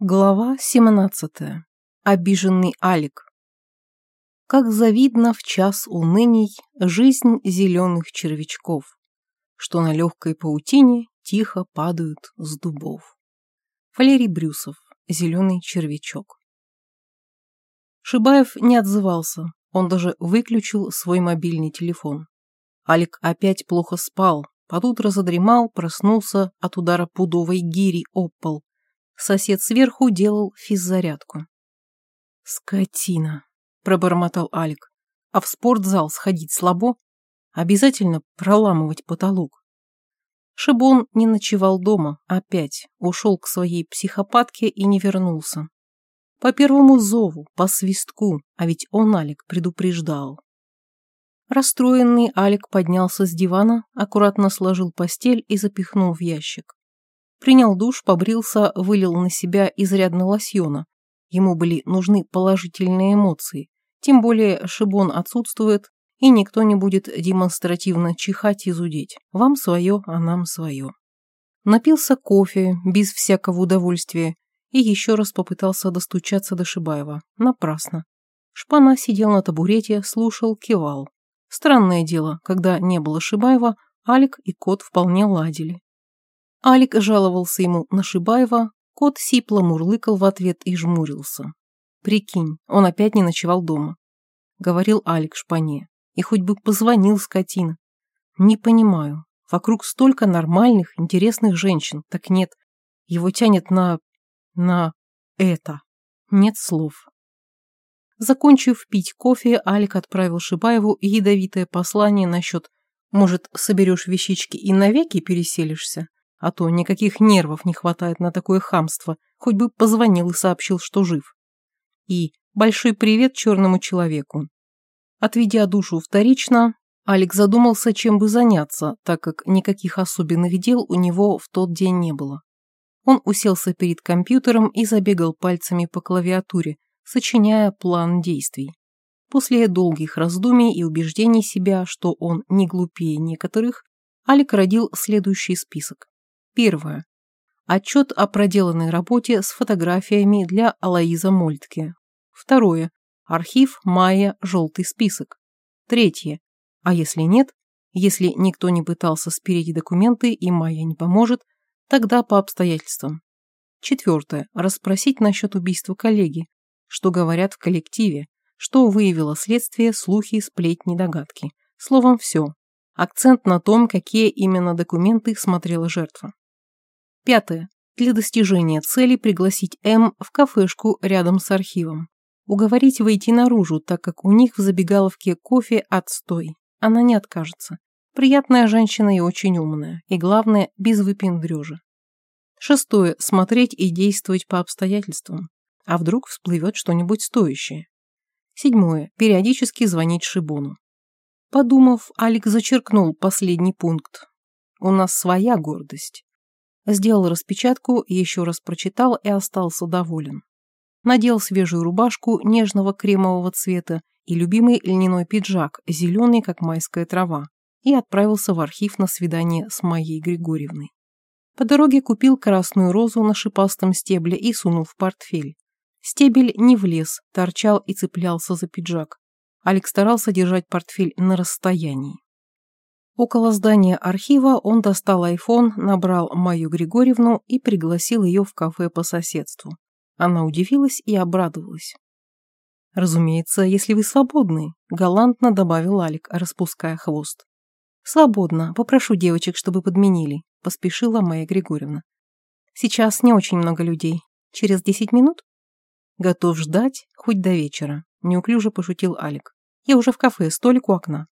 Глава 17. Обиженный Алик. Как завидно в час уныний жизнь зеленых червячков, что на легкой паутине тихо падают с дубов. Валерий Брюсов. Зеленый червячок. Шибаев не отзывался, он даже выключил свой мобильный телефон. Алик опять плохо спал, под утро задремал, проснулся от удара пудовой гири об пол Сосед сверху делал физзарядку. «Скотина!» – пробормотал Алик. «А в спортзал сходить слабо? Обязательно проламывать потолок?» Шибон не ночевал дома, опять ушел к своей психопатке и не вернулся. По первому зову, по свистку, а ведь он Алик предупреждал. Расстроенный Алик поднялся с дивана, аккуратно сложил постель и запихнул в ящик. Принял душ, побрился, вылил на себя изрядно лосьона. Ему были нужны положительные эмоции. Тем более Шибон отсутствует, и никто не будет демонстративно чихать и зудеть. Вам свое, а нам свое. Напился кофе, без всякого удовольствия, и еще раз попытался достучаться до Шибаева. Напрасно. Шпана сидел на табурете, слушал, кивал. Странное дело, когда не было Шибаева, Алик и кот вполне ладили. Алик жаловался ему на Шибаева, кот сипло мурлыкал в ответ и жмурился. «Прикинь, он опять не ночевал дома», — говорил Алик шпане. «И хоть бы позвонил скотина». «Не понимаю. Вокруг столько нормальных, интересных женщин. Так нет. Его тянет на... на... это. Нет слов». Закончив пить кофе, Алик отправил Шибаеву ядовитое послание насчет «Может, соберешь вещички и навеки переселишься?» А то никаких нервов не хватает на такое хамство, хоть бы позвонил и сообщил, что жив. И большой привет черному человеку. Отведя душу вторично, Алекс задумался, чем бы заняться, так как никаких особенных дел у него в тот день не было. Он уселся перед компьютером и забегал пальцами по клавиатуре, сочиняя план действий. После долгих раздумий и убеждений себя, что он не глупее некоторых, Алик родил следующий список. Первое. Отчет о проделанной работе с фотографиями для Алаиза Мольтке. Второе. Архив Майя «Желтый список». Третье. А если нет, если никто не пытался спереть документы и Майя не поможет, тогда по обстоятельствам. Четвертое. Расспросить насчет убийства коллеги, что говорят в коллективе, что выявило следствие, слухи, сплетни, догадки. Словом, все. Акцент на том, какие именно документы смотрела жертва. Пятое. Для достижения цели пригласить М в кафешку рядом с архивом. Уговорить выйти наружу, так как у них в забегаловке кофе отстой. Она не откажется. Приятная женщина и очень умная. И главное, без выпендрежа. Шестое. Смотреть и действовать по обстоятельствам. А вдруг всплывет что-нибудь стоящее. Седьмое. Периодически звонить Шибону. Подумав, Алик зачеркнул последний пункт. У нас своя гордость. Сделал распечатку, еще раз прочитал и остался доволен. Надел свежую рубашку нежного кремового цвета и любимый льняной пиджак, зеленый, как майская трава, и отправился в архив на свидание с Майей Григорьевной. По дороге купил красную розу на шипастом стебле и сунул в портфель. Стебель не влез, торчал и цеплялся за пиджак. Алекс старался держать портфель на расстоянии. Около здания архива он достал айфон, набрал Майю Григорьевну и пригласил ее в кафе по соседству. Она удивилась и обрадовалась. «Разумеется, если вы свободны», – галантно добавил Алик, распуская хвост. «Свободно. Попрошу девочек, чтобы подменили», – поспешила Майя Григорьевна. «Сейчас не очень много людей. Через десять минут?» «Готов ждать хоть до вечера», – неуклюже пошутил Алик. «Я уже в кафе, столик у окна».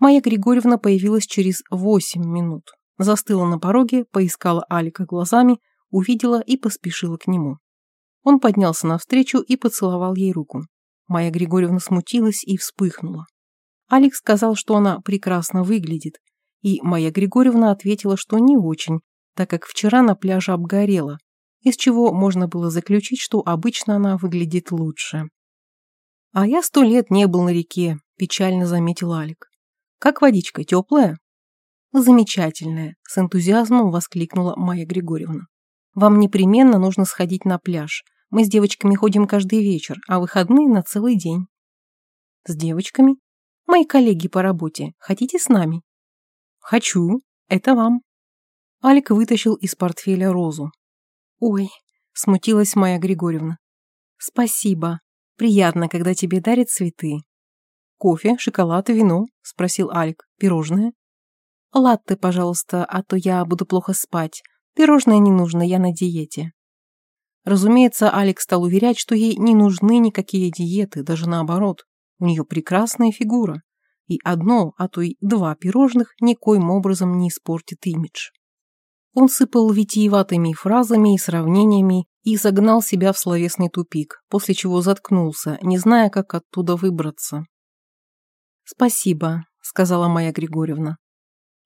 Майя Григорьевна появилась через восемь минут. Застыла на пороге, поискала Алика глазами, увидела и поспешила к нему. Он поднялся навстречу и поцеловал ей руку. Майя Григорьевна смутилась и вспыхнула. Алекс сказал, что она прекрасно выглядит, и Майя Григорьевна ответила, что не очень, так как вчера на пляже обгорела, из чего можно было заключить, что обычно она выглядит лучше. «А я сто лет не был на реке», – печально заметил Алик. Как водичка, теплая? Замечательная, с энтузиазмом воскликнула Майя Григорьевна. Вам непременно нужно сходить на пляж. Мы с девочками ходим каждый вечер, а выходные на целый день. С девочками? Мои коллеги по работе. Хотите с нами? Хочу. Это вам. Алик вытащил из портфеля розу. Ой, смутилась Майя Григорьевна. Спасибо. Приятно, когда тебе дарят цветы. Кофе, шоколад вино? Спросил Алик. Пирожное? Латте, пожалуйста, а то я буду плохо спать. Пирожное не нужно, я на диете. Разумеется, Алекс стал уверять, что ей не нужны никакие диеты, даже наоборот. У нее прекрасная фигура. И одно, а то и два пирожных никоим образом не испортит имидж. Он сыпал витиеватыми фразами и сравнениями и загнал себя в словесный тупик, после чего заткнулся, не зная, как оттуда выбраться. «Спасибо», — сказала Майя Григорьевна.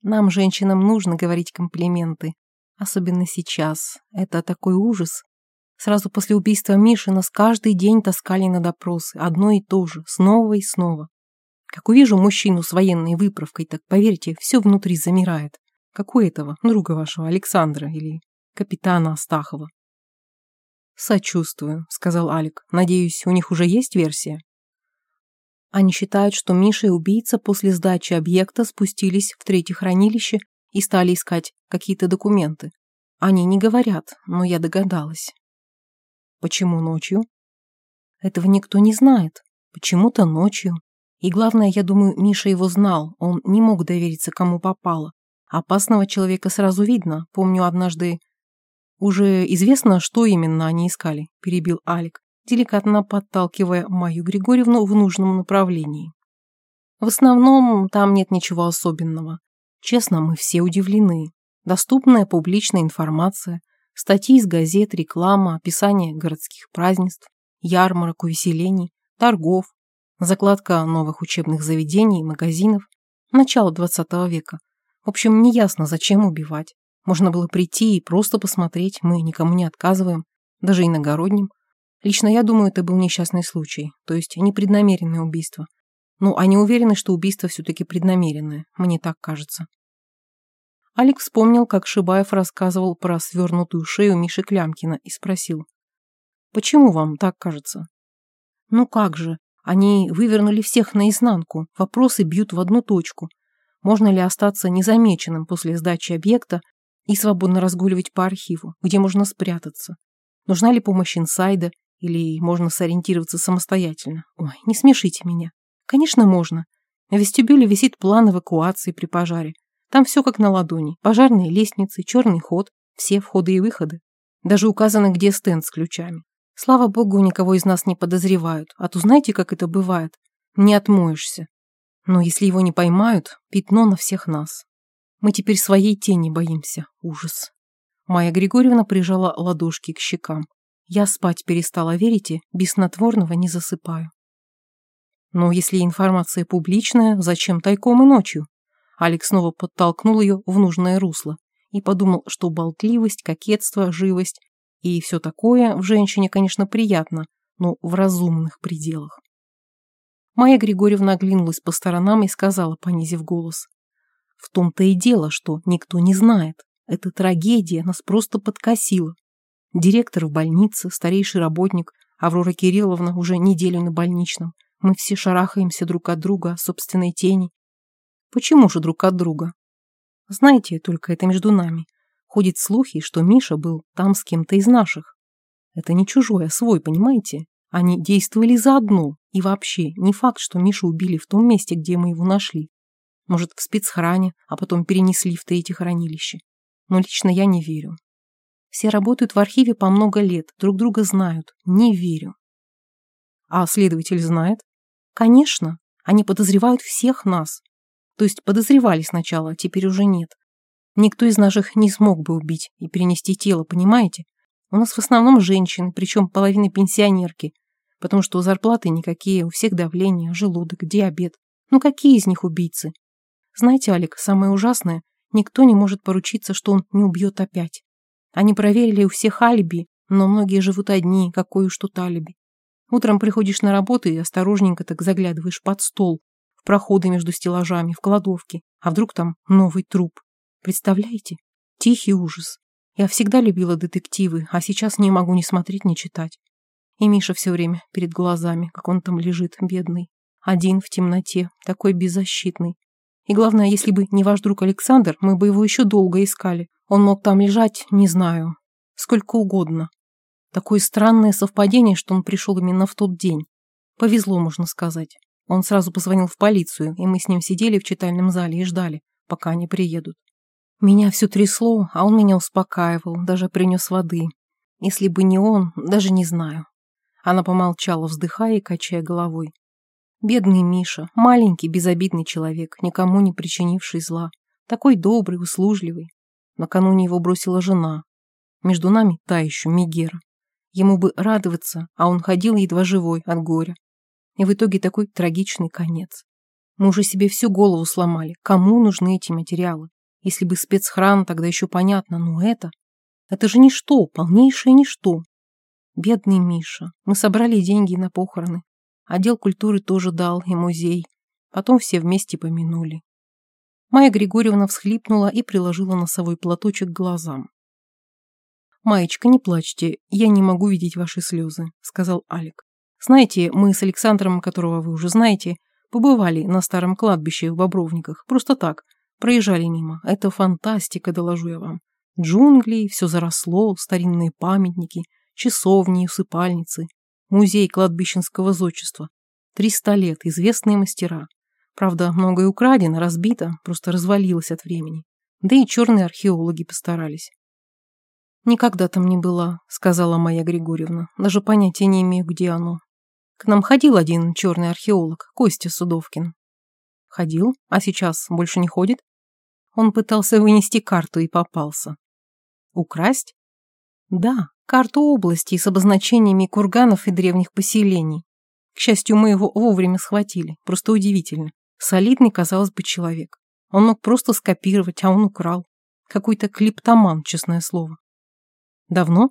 «Нам, женщинам, нужно говорить комплименты. Особенно сейчас. Это такой ужас. Сразу после убийства Миши нас каждый день таскали на допросы. Одно и то же. Снова и снова. Как увижу мужчину с военной выправкой, так, поверьте, все внутри замирает. Как у этого, друга вашего, Александра или капитана Астахова. «Сочувствую», — сказал Алик. «Надеюсь, у них уже есть версия?» Они считают, что Миша и убийца после сдачи объекта спустились в третье хранилище и стали искать какие-то документы. Они не говорят, но я догадалась. Почему ночью? Этого никто не знает. Почему-то ночью. И главное, я думаю, Миша его знал. Он не мог довериться, кому попало. Опасного человека сразу видно. Помню, однажды... Уже известно, что именно они искали, перебил Алик, деликатно подталкивая Майю Григорьевну в нужном направлении. В основном там нет ничего особенного. Честно, мы все удивлены. Доступная публичная информация, статьи из газет, реклама, описание городских празднеств, ярмарок, увеселений, торгов, закладка новых учебных заведений и магазинов, начало 20 века. В общем, неясно, зачем убивать. Можно было прийти и просто посмотреть, мы никому не отказываем, даже иногородним. Лично я думаю, это был несчастный случай, то есть непреднамеренное убийство. Ну, они уверены, что убийство все-таки преднамеренное, мне так кажется. Алик вспомнил, как Шибаев рассказывал про свернутую шею Миши Клямкина и спросил. «Почему вам так кажется?» «Ну как же, они вывернули всех наизнанку, вопросы бьют в одну точку. Можно ли остаться незамеченным после сдачи объекта и свободно разгуливать по архиву, где можно спрятаться? Нужна ли помощь инсайда или можно сориентироваться самостоятельно? Ой, не смешите меня. Конечно, можно. На вестибюле висит план эвакуации при пожаре. Там все как на ладони. Пожарные лестницы, черный ход, все входы и выходы. Даже указано, где стенд с ключами. Слава богу, никого из нас не подозревают. А то знаете, как это бывает? Не отмоешься. Но если его не поймают, пятно на всех нас. Мы теперь своей тени боимся. Ужас. Майя Григорьевна прижала ладошки к щекам. Я спать перестала, верите? Без снотворного не засыпаю. Но если информация публичная, зачем тайком и ночью? Алекс снова подтолкнул ее в нужное русло и подумал, что болтливость, кокетство, живость и все такое в женщине, конечно, приятно, но в разумных пределах. Майя Григорьевна оглянулась по сторонам и сказала, понизив голос. В том-то и дело, что никто не знает. Эта трагедия нас просто подкосила. Директор в больнице, старейший работник, Аврора Кирилловна уже неделю на больничном. Мы все шарахаемся друг от друга, собственной тени. Почему же друг от друга? Знаете, только это между нами. Ходят слухи, что Миша был там с кем-то из наших. Это не чужой, а свой, понимаете? Они действовали заодно. И вообще, не факт, что Мишу убили в том месте, где мы его нашли. Может, в спецхране, а потом перенесли в третье хранилище. Но лично я не верю. Все работают в архиве по много лет, друг друга знают. Не верю. А следователь знает? Конечно. Они подозревают всех нас. То есть подозревали сначала, а теперь уже нет. Никто из наших не смог бы убить и перенести тело, понимаете? У нас в основном женщины, причем половина пенсионерки, потому что зарплаты никакие, у всех давление, желудок, диабет. Ну какие из них убийцы? Знаете, Алик, самое ужасное, никто не может поручиться, что он не убьет опять. Они проверили у всех алиби, но многие живут одни, какое уж тут алиби. Утром приходишь на работу и осторожненько так заглядываешь под стол, проходы между стеллажами, в кладовке. А вдруг там новый труп? Представляете? Тихий ужас. Я всегда любила детективы, а сейчас не могу ни смотреть, ни читать. И Миша все время перед глазами, как он там лежит, бедный. Один в темноте, такой беззащитный. И главное, если бы не ваш друг Александр, мы бы его еще долго искали. Он мог там лежать, не знаю, сколько угодно. Такое странное совпадение, что он пришел именно в тот день. Повезло, можно сказать. Он сразу позвонил в полицию, и мы с ним сидели в читальном зале и ждали, пока они приедут. Меня все трясло, а он меня успокаивал, даже принес воды. Если бы не он, даже не знаю. Она помолчала, вздыхая и качая головой. Бедный Миша, маленький, безобидный человек, никому не причинивший зла. Такой добрый, услужливый. Накануне его бросила жена. Между нами та еще Мегера. Ему бы радоваться, а он ходил едва живой от горя. И в итоге такой трагичный конец. Мы уже себе всю голову сломали. Кому нужны эти материалы? Если бы спецхран, тогда еще понятно, но это... Это же ничто, полнейшее ничто. Бедный Миша. Мы собрали деньги на похороны. Отдел культуры тоже дал, и музей. Потом все вместе помянули. Майя Григорьевна всхлипнула и приложила носовой платочек к глазам. «Маечка, не плачьте, я не могу видеть ваши слезы», — сказал Алик. «Знаете, мы с Александром, которого вы уже знаете, побывали на старом кладбище в Бобровниках, просто так, Проезжали мимо. Это фантастика, доложу я вам. Джунгли, все заросло, старинные памятники, часовни, усыпальницы, музей кладбищенского зодчества. Триста лет, известные мастера. Правда, многое украдено, разбито, просто развалилось от времени. Да и черные археологи постарались. «Никогда там не была», — сказала Майя Григорьевна. «Даже понятия не имею, где оно. К нам ходил один черный археолог, Костя Судовкин. Ходил, а сейчас больше не ходит? Он пытался вынести карту и попался. Украсть? Да, карту области с обозначениями курганов и древних поселений. К счастью, мы его вовремя схватили. Просто удивительно. Солидный, казалось бы, человек. Он мог просто скопировать, а он украл. Какой-то клиптоман, честное слово. Давно?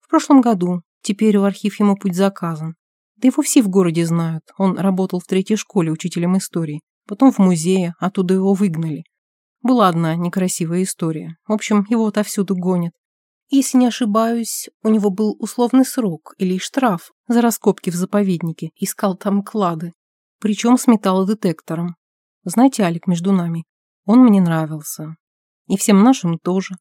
В прошлом году. Теперь в архив ему путь заказан. Да его все в городе знают. Он работал в третьей школе учителем истории потом в музее, оттуда его выгнали. Была одна некрасивая история. В общем, его отовсюду гонят. Если не ошибаюсь, у него был условный срок или штраф за раскопки в заповеднике, искал там клады. Причем с металлодетектором. Знаете, Алик, между нами, он мне нравился. И всем нашим тоже.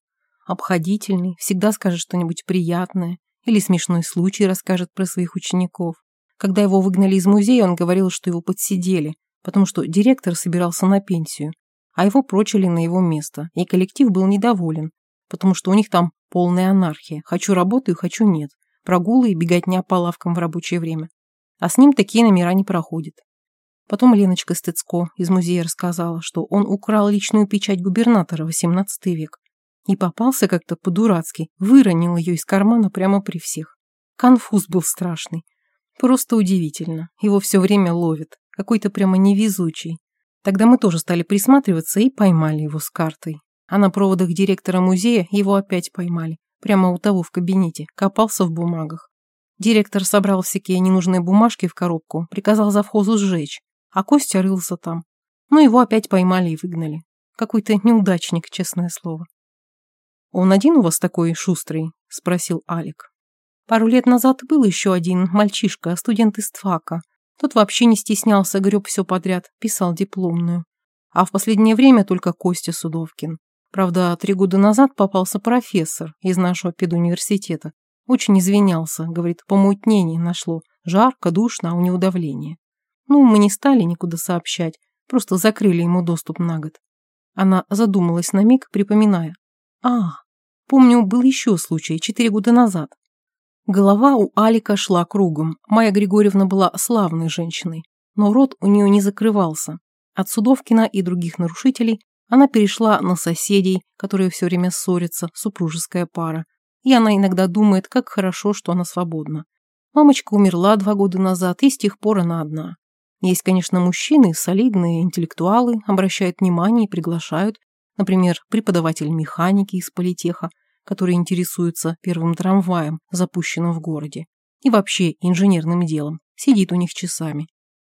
Обходительный, всегда скажет что-нибудь приятное или смешной случай расскажет про своих учеников. Когда его выгнали из музея, он говорил, что его подсидели, потому что директор собирался на пенсию, а его прочили на его место, и коллектив был недоволен, потому что у них там полная анархия. Хочу работаю, хочу нет. Прогулы и беготня по лавкам в рабочее время. А с ним такие номера не проходят. Потом Леночка Стыцко из музея рассказала, что он украл личную печать губернатора XVIII век и попался как-то по-дурацки, выронил ее из кармана прямо при всех. Конфуз был страшный. Просто удивительно. Его все время ловят какой-то прямо невезучий. Тогда мы тоже стали присматриваться и поймали его с картой. А на проводах директора музея его опять поймали. Прямо у того в кабинете. Копался в бумагах. Директор собрал всякие ненужные бумажки в коробку, приказал завхозу сжечь, а Костя рылся там. Но его опять поймали и выгнали. Какой-то неудачник, честное слово. «Он один у вас такой шустрый?» – спросил Алик. Пару лет назад был еще один мальчишка, студент из ТФАКа, тот вообще не стеснялся, греб все подряд, писал дипломную. А в последнее время только Костя Судовкин. Правда, три года назад попался профессор из нашего педуниверситета. Очень извинялся, говорит, помутнение нашло. Жарко, душно, а у него давление. Ну, мы не стали никуда сообщать, просто закрыли ему доступ на год. Она задумалась на миг, припоминая. А, помню, был еще случай, четыре года назад. Голова у Алика шла кругом. Майя Григорьевна была славной женщиной, но рот у нее не закрывался. От Судовкина и других нарушителей она перешла на соседей, которые все время ссорятся, супружеская пара. И она иногда думает, как хорошо, что она свободна. Мамочка умерла два года назад, и с тех пор она одна. Есть, конечно, мужчины, солидные интеллектуалы, обращают внимание и приглашают, например, преподаватель механики из политеха, который интересуется первым трамваем, запущенным в городе, и вообще инженерным делом, сидит у них часами.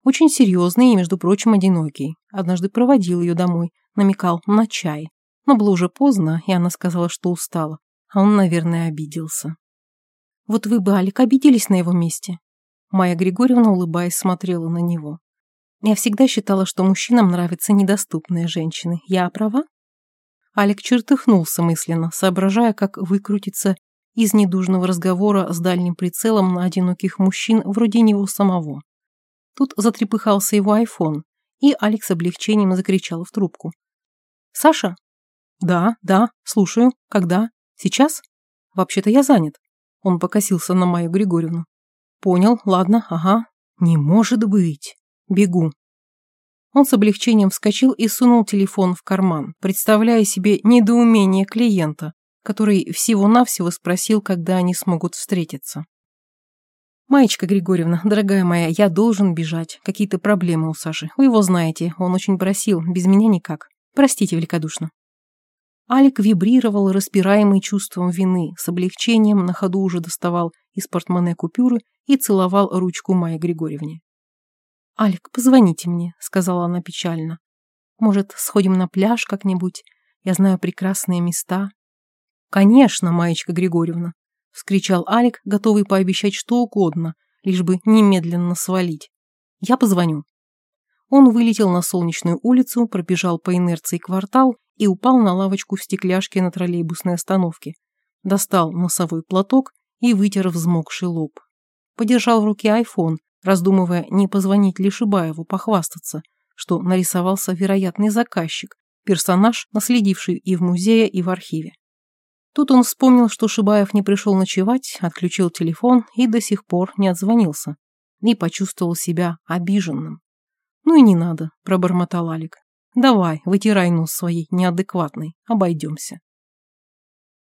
Очень серьезный и, между прочим, одинокий. Однажды проводил ее домой, намекал на чай. Но было уже поздно, и она сказала, что устала. а он, наверное, обиделся. Вот вы бы, Алик, обиделись на его месте? Майя Григорьевна, улыбаясь, смотрела на него. Я всегда считала, что мужчинам нравятся недоступные женщины. Я права? Алик чертыхнулся мысленно, соображая, как выкрутиться из недужного разговора с дальним прицелом на одиноких мужчин вроде него самого. Тут затрепыхался его айфон, и Алекс с облегчением закричал в трубку. «Саша?» «Да, да, слушаю. Когда? Сейчас? Вообще-то я занят». Он покосился на Майю Григорьевну. «Понял, ладно, ага. Не может быть. Бегу». Он с облегчением вскочил и сунул телефон в карман, представляя себе недоумение клиента, который всего-навсего спросил, когда они смогут встретиться. «Маечка Григорьевна, дорогая моя, я должен бежать. Какие-то проблемы у Саши. Вы его знаете, он очень просил, без меня никак. Простите великодушно». Алик вибрировал, распираемый чувством вины, с облегчением на ходу уже доставал из портмоне купюры и целовал ручку Майе Григорьевне. «Алик, позвоните мне», — сказала она печально. «Может, сходим на пляж как-нибудь? Я знаю прекрасные места». «Конечно, Маечка Григорьевна», — вскричал Алик, готовый пообещать что угодно, лишь бы немедленно свалить. «Я позвоню». Он вылетел на солнечную улицу, пробежал по инерции квартал и упал на лавочку в стекляшке на троллейбусной остановке. Достал носовой платок и вытер взмокший лоб. Подержал в руке айфон, раздумывая, не позвонить ли Шибаеву похвастаться, что нарисовался вероятный заказчик, персонаж, наследивший и в музее, и в архиве. Тут он вспомнил, что Шибаев не пришел ночевать, отключил телефон и до сих пор не отзвонился, и почувствовал себя обиженным. «Ну и не надо», – пробормотал Алик. «Давай, вытирай нос своей неадекватной, обойдемся».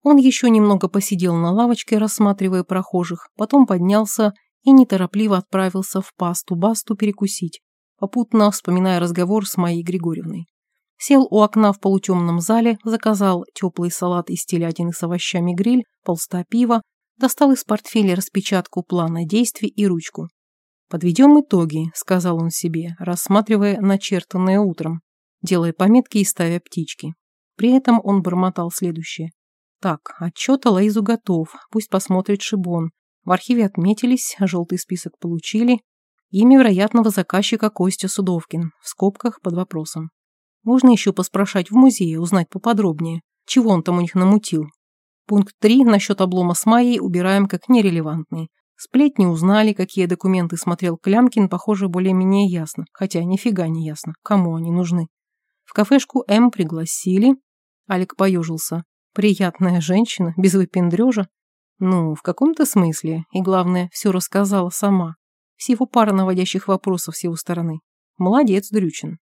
Он еще немного посидел на лавочке, рассматривая прохожих, потом поднялся и неторопливо отправился в пасту-басту перекусить, попутно вспоминая разговор с Майей Григорьевной. Сел у окна в полутемном зале, заказал теплый салат из телятины с овощами гриль, полста пива, достал из портфеля распечатку плана действий и ручку. «Подведем итоги», — сказал он себе, рассматривая начертанное утром, делая пометки и ставя птички. При этом он бормотал следующее. «Так, отчет о Лейзу готов, пусть посмотрит Шибон, в архиве отметились, желтый список получили. Имя вероятного заказчика Костя Судовкин, в скобках под вопросом. Можно еще поспрашать в музее, узнать поподробнее, чего он там у них намутил. Пункт 3 насчет облома с Майей убираем как нерелевантный. Сплетни узнали, какие документы смотрел Клямкин, похоже, более-менее ясно, хотя нифига не ясно, кому они нужны. В кафешку М пригласили. Алик поежился. Приятная женщина, без выпендрежа, ну, в каком-то смысле, и главное, все рассказала сама. Всего пара наводящих вопросов с его стороны. Молодец, Дрючин.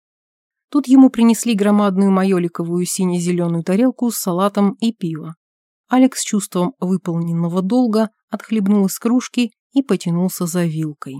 Тут ему принесли громадную майоликовую сине-зеленую тарелку с салатом и пиво. Алекс с чувством выполненного долга отхлебнул из кружки и потянулся за вилкой.